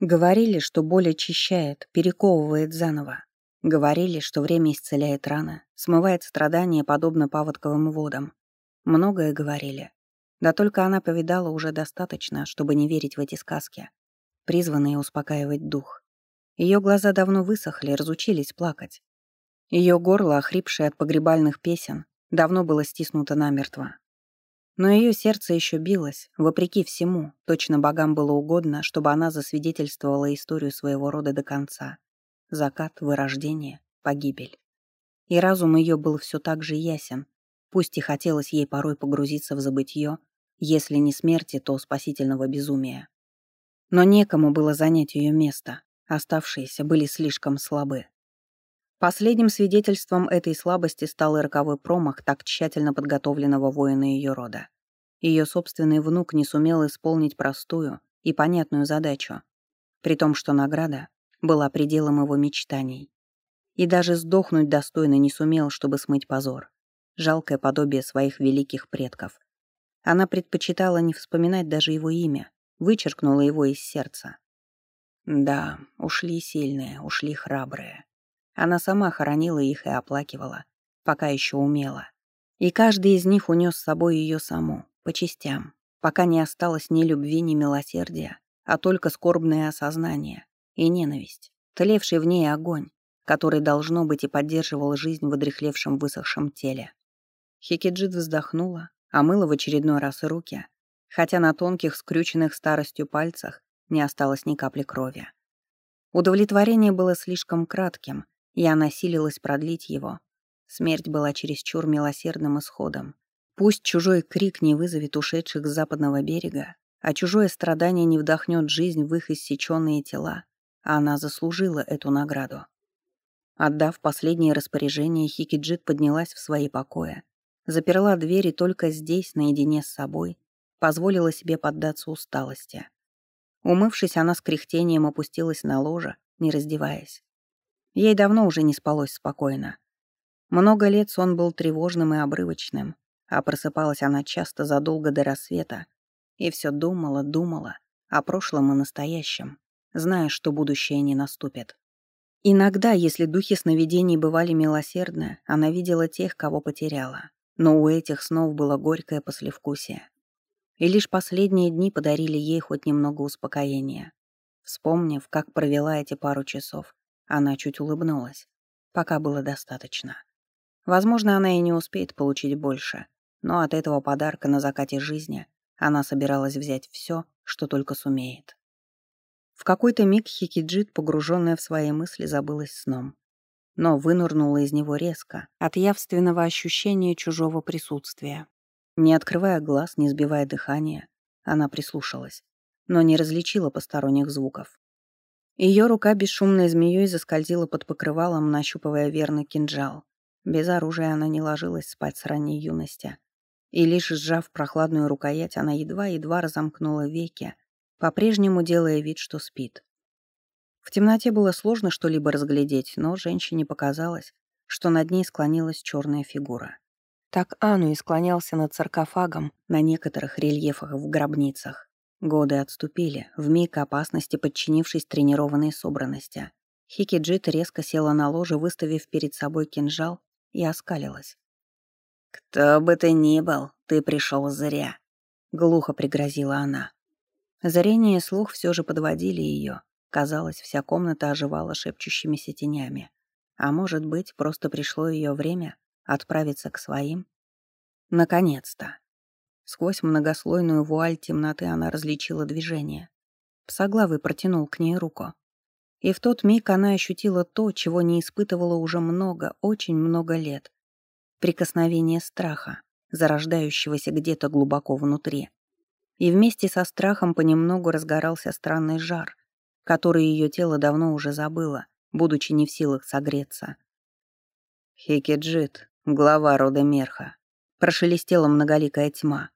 Говорили, что боль очищает, перековывает заново. Говорили, что время исцеляет раны, смывает страдания, подобно паводковым водам. Многое говорили. Да только она повидала уже достаточно, чтобы не верить в эти сказки, призванные успокаивать дух. Ее глаза давно высохли, разучились плакать. Ее горло, охрипшее от погребальных песен, давно было стиснуто намертво. Но ее сердце еще билось, вопреки всему, точно богам было угодно, чтобы она засвидетельствовала историю своего рода до конца. Закат, вырождение, погибель. И разум ее был все так же ясен, пусть и хотелось ей порой погрузиться в забытье, если не смерти, то спасительного безумия. Но некому было занять ее место, оставшиеся были слишком слабы. Последним свидетельством этой слабости стал и роковой промах так тщательно подготовленного воина ее рода. Ее собственный внук не сумел исполнить простую и понятную задачу, при том, что награда была пределом его мечтаний. И даже сдохнуть достойно не сумел, чтобы смыть позор. Жалкое подобие своих великих предков. Она предпочитала не вспоминать даже его имя, вычеркнула его из сердца. Да, ушли сильные, ушли храбрые. Она сама хоронила их и оплакивала, пока еще умела. И каждый из них унес с собой ее саму, по частям, пока не осталось ни любви, ни милосердия, а только скорбное осознание и ненависть, тлевший в ней огонь, который, должно быть, и поддерживал жизнь в одрехлевшем высохшем теле. Хикиджит вздохнула, омыла в очередной раз руки, хотя на тонких, скрюченных старостью пальцах не осталось ни капли крови. Удовлетворение было слишком кратким, и она силилась продлить его. Смерть была чересчур милосердным исходом. Пусть чужой крик не вызовет ушедших с западного берега, а чужое страдание не вдохнет жизнь в их иссеченные тела, а она заслужила эту награду. Отдав последнее распоряжение, Хикиджит поднялась в свои покои, заперла двери только здесь, наедине с собой, позволила себе поддаться усталости. Умывшись, она с кряхтением опустилась на ложе, не раздеваясь. Ей давно уже не спалось спокойно. Много лет сон был тревожным и обрывочным, а просыпалась она часто задолго до рассвета и все думала, думала о прошлом и настоящем, зная, что будущее не наступит. Иногда, если духи сновидений бывали милосердны, она видела тех, кого потеряла. Но у этих снов было горькое послевкусие. И лишь последние дни подарили ей хоть немного успокоения. Вспомнив, как провела эти пару часов, она чуть улыбнулась. Пока было достаточно. Возможно, она и не успеет получить больше, но от этого подарка на закате жизни она собиралась взять все, что только сумеет. В какой-то миг Хикиджит, погруженная в свои мысли, забылась сном. Но вынырнула из него резко, от явственного ощущения чужого присутствия. Не открывая глаз, не сбивая дыхания, она прислушалась, но не различила посторонних звуков. Ее рука бесшумной змеей заскользила под покрывалом, нащупывая верный кинжал. Без оружия она не ложилась спать с ранней юности. И лишь сжав прохладную рукоять, она едва-едва разомкнула веки, по-прежнему делая вид, что спит. В темноте было сложно что-либо разглядеть, но женщине показалось, что над ней склонилась черная фигура. Так Ану и склонялся над саркофагом на некоторых рельефах в гробницах. Годы отступили, вмиг опасности подчинившись тренированной собранности. Хикиджит резко села на ложе, выставив перед собой кинжал, и оскалилась. «Кто бы ты ни был, ты пришел зря», — глухо пригрозила она. Зрение и слух все же подводили ее. Казалось, вся комната оживала шепчущимися тенями. А может быть, просто пришло ее время отправиться к своим? Наконец-то. Сквозь многослойную вуаль темноты она различила движение. Псоглавый протянул к ней руку. И в тот миг она ощутила то, чего не испытывала уже много, очень много лет. Прикосновение страха, зарождающегося где-то глубоко внутри. И вместе со страхом понемногу разгорался странный жар, который ее тело давно уже забыло, будучи не в силах согреться. «Хикиджит, глава рода Мерха», прошелестела многоликая тьма.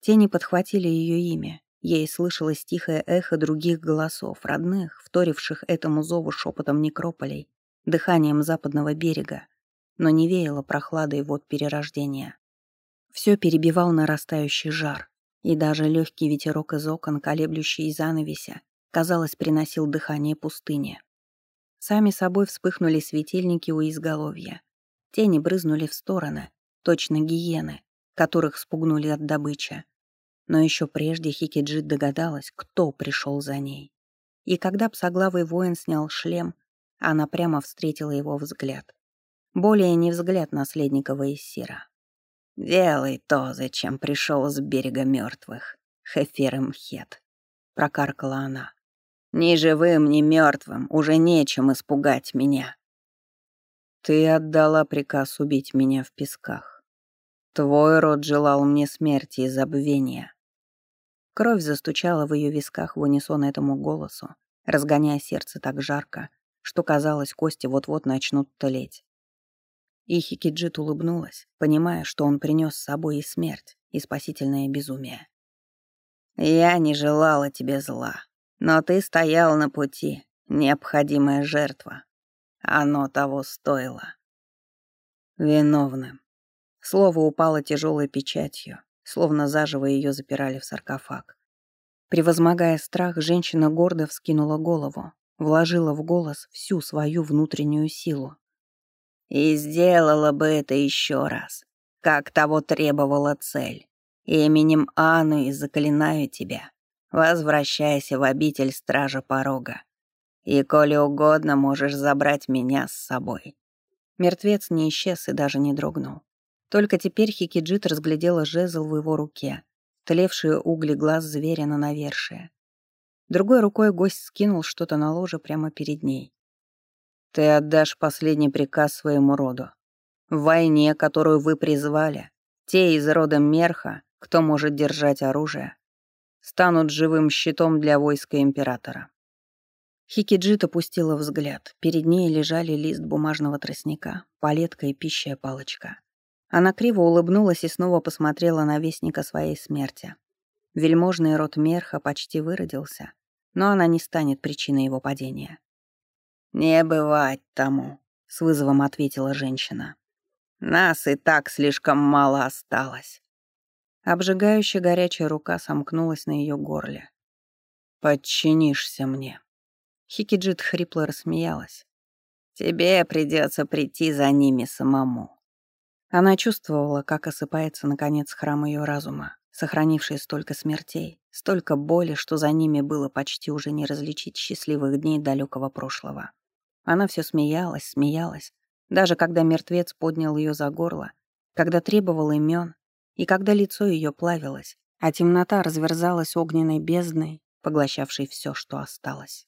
Тени подхватили ее имя. Ей слышалось тихое эхо других голосов, родных, вторивших этому зову шепотом некрополей, дыханием западного берега, но не веяло прохладой вод перерождения. Все перебивал нарастающий жар, и даже легкий ветерок из окон, колеблющий занавеся, казалось, приносил дыхание пустыни. Сами собой вспыхнули светильники у изголовья. Тени брызнули в стороны, точно гиены, которых спугнули от добычи. Но еще прежде Хикиджит догадалась, кто пришел за ней. И когда псоглавый воин снял шлем, она прямо встретила его взгляд. Более не взгляд наследника Ваесира. «Делай то, зачем пришел с берега мертвых, Хефер Мхет», — прокаркала она. «Ни живым, ни мертвым уже нечем испугать меня». «Ты отдала приказ убить меня в песках. Твой род желал мне смерти и забвения. Кровь застучала в ее висках в унисон этому голосу, разгоняя сердце так жарко, что казалось, кости вот-вот начнут тлеть. И Хикиджит улыбнулась, понимая, что он принес с собой и смерть, и спасительное безумие. «Я не желала тебе зла, но ты стоял на пути, необходимая жертва. Оно того стоило». Виновным. Слово упало тяжелой печатью, словно заживо ее запирали в саркофаг. Превозмогая страх, женщина гордо вскинула голову, вложила в голос всю свою внутреннюю силу. «И сделала бы это еще раз, как того требовала цель. Именем Анны заклинаю тебя, возвращайся в обитель Стража Порога. И, коли угодно, можешь забрать меня с собой». Мертвец не исчез и даже не дрогнул. Только теперь Хикиджит разглядела жезл в его руке, тлевшие угли глаз зверя на навершие. Другой рукой гость скинул что-то на ложе прямо перед ней. «Ты отдашь последний приказ своему роду. В войне, которую вы призвали, те из рода Мерха, кто может держать оружие, станут живым щитом для войска Императора». Хикиджит опустила взгляд. Перед ней лежали лист бумажного тростника, палетка и пищая палочка. Она криво улыбнулась и снова посмотрела на вестника своей смерти. Вельможный род Мерха почти выродился, но она не станет причиной его падения. «Не бывать тому», — с вызовом ответила женщина. «Нас и так слишком мало осталось». Обжигающая горячая рука сомкнулась на ее горле. «Подчинишься мне». Хикиджит хрипло рассмеялась. «Тебе придется прийти за ними самому». Она чувствовала, как осыпается, наконец, храм ее разума, сохранивший столько смертей, столько боли, что за ними было почти уже не различить счастливых дней далекого прошлого. Она все смеялась, смеялась, даже когда мертвец поднял ее за горло, когда требовал имен, и когда лицо ее плавилось, а темнота разверзалась огненной бездной, поглощавшей все, что осталось.